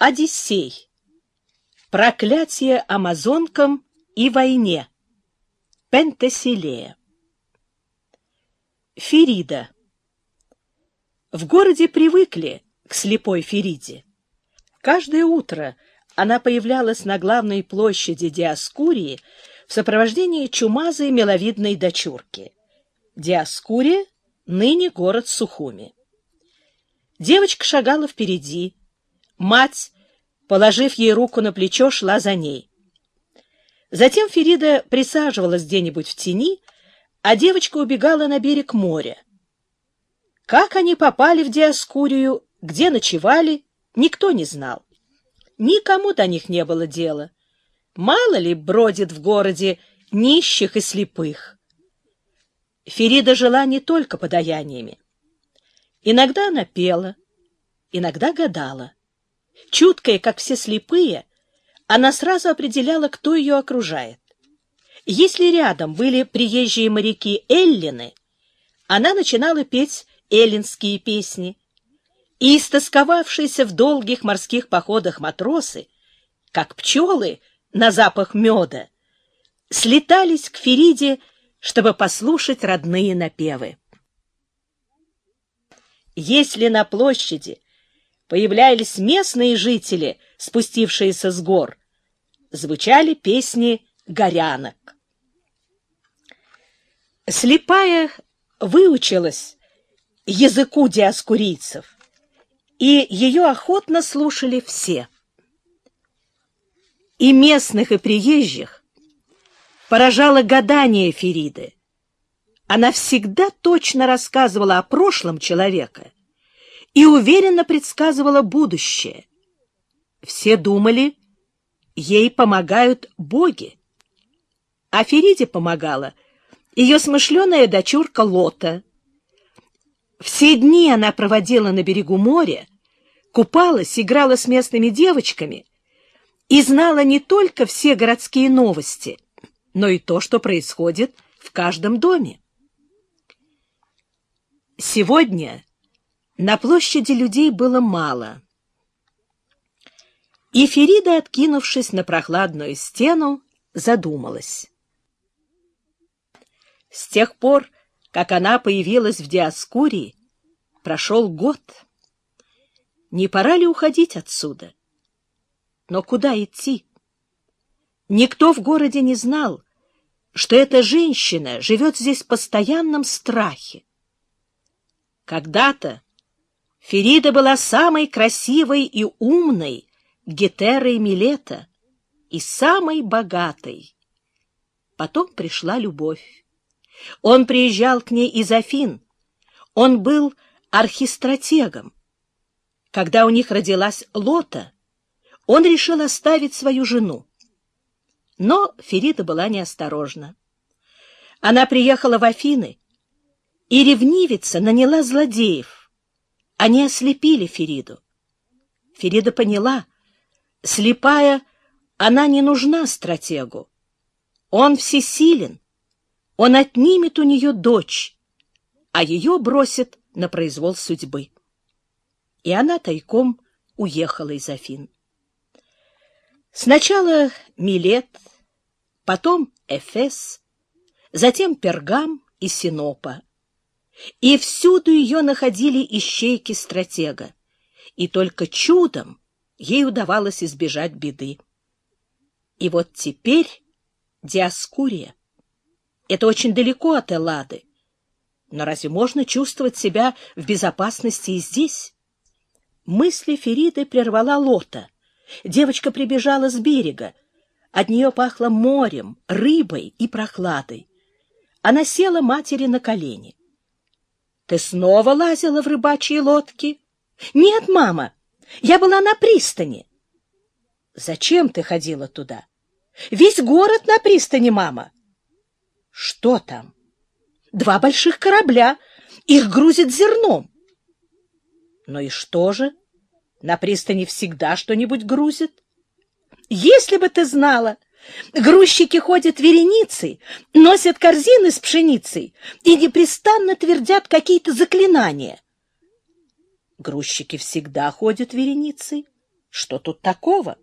Одиссей. Проклятие амазонкам и войне. Пентеселея. Ферида. В городе привыкли к слепой Фериде. Каждое утро она появлялась на главной площади Диаскурии в сопровождении чумазой миловидной дочурки. Диаскурия — ныне город Сухуми. Девочка шагала впереди, Мать, положив ей руку на плечо, шла за ней. Затем Ферида присаживалась где-нибудь в тени, а девочка убегала на берег моря. Как они попали в Диаскурию, где ночевали, никто не знал. Никому до них не было дела. Мало ли бродит в городе нищих и слепых. Ферида жила не только подаяниями. Иногда она пела, иногда гадала. Чуткая, как все слепые, она сразу определяла, кто ее окружает. Если рядом были приезжие моряки Эллины, она начинала петь эллинские песни, и истосковавшиеся в долгих морских походах матросы, как пчелы на запах меда, слетались к Фериде, чтобы послушать родные напевы. Если на площади появлялись местные жители, спустившиеся с гор. Звучали песни горянок. Слепая выучилась языку диаскурийцев, и ее охотно слушали все. И местных, и приезжих поражало гадание Фериды. Она всегда точно рассказывала о прошлом человека — и уверенно предсказывала будущее. Все думали, ей помогают боги. А Фериде помогала ее смышленая дочурка Лота. Все дни она проводила на берегу моря, купалась, играла с местными девочками и знала не только все городские новости, но и то, что происходит в каждом доме. Сегодня на площади людей было мало. И Ферида, откинувшись на прохладную стену, задумалась. С тех пор, как она появилась в Диаскурии, прошел год. Не пора ли уходить отсюда? Но куда идти? Никто в городе не знал, что эта женщина живет здесь в постоянном страхе. Когда-то Ферида была самой красивой и умной Гетерой Милета и самой богатой. Потом пришла любовь. Он приезжал к ней из Афин. Он был архистратегом. Когда у них родилась Лота, он решил оставить свою жену. Но Ферида была неосторожна. Она приехала в Афины, и ревнивица наняла злодеев, они ослепили Фериду. Ферида поняла, слепая, она не нужна стратегу. Он всесилен, он отнимет у нее дочь, а ее бросит на произвол судьбы. И она тайком уехала из Афин. Сначала Милет, потом Эфес, затем Пергам и Синопа. И всюду ее находили ищейки стратега, и только чудом ей удавалось избежать беды. И вот теперь Диаскурия. Это очень далеко от Эллады. Но разве можно чувствовать себя в безопасности и здесь? Мысли Фериды прервала Лота. Девочка прибежала с берега. От нее пахло морем, рыбой и прохладой. Она села матери на колени. Ты снова лазила в рыбачьи лодки? Нет, мама, я была на пристани. Зачем ты ходила туда? Весь город на пристани, мама. Что там? Два больших корабля. Их грузят зерном. Ну и что же? На пристани всегда что-нибудь грузят. Если бы ты знала, Грузчики ходят вереницей, носят корзины с пшеницей и непрестанно твердят какие-то заклинания. Грузчики всегда ходят вереницей. Что тут такого?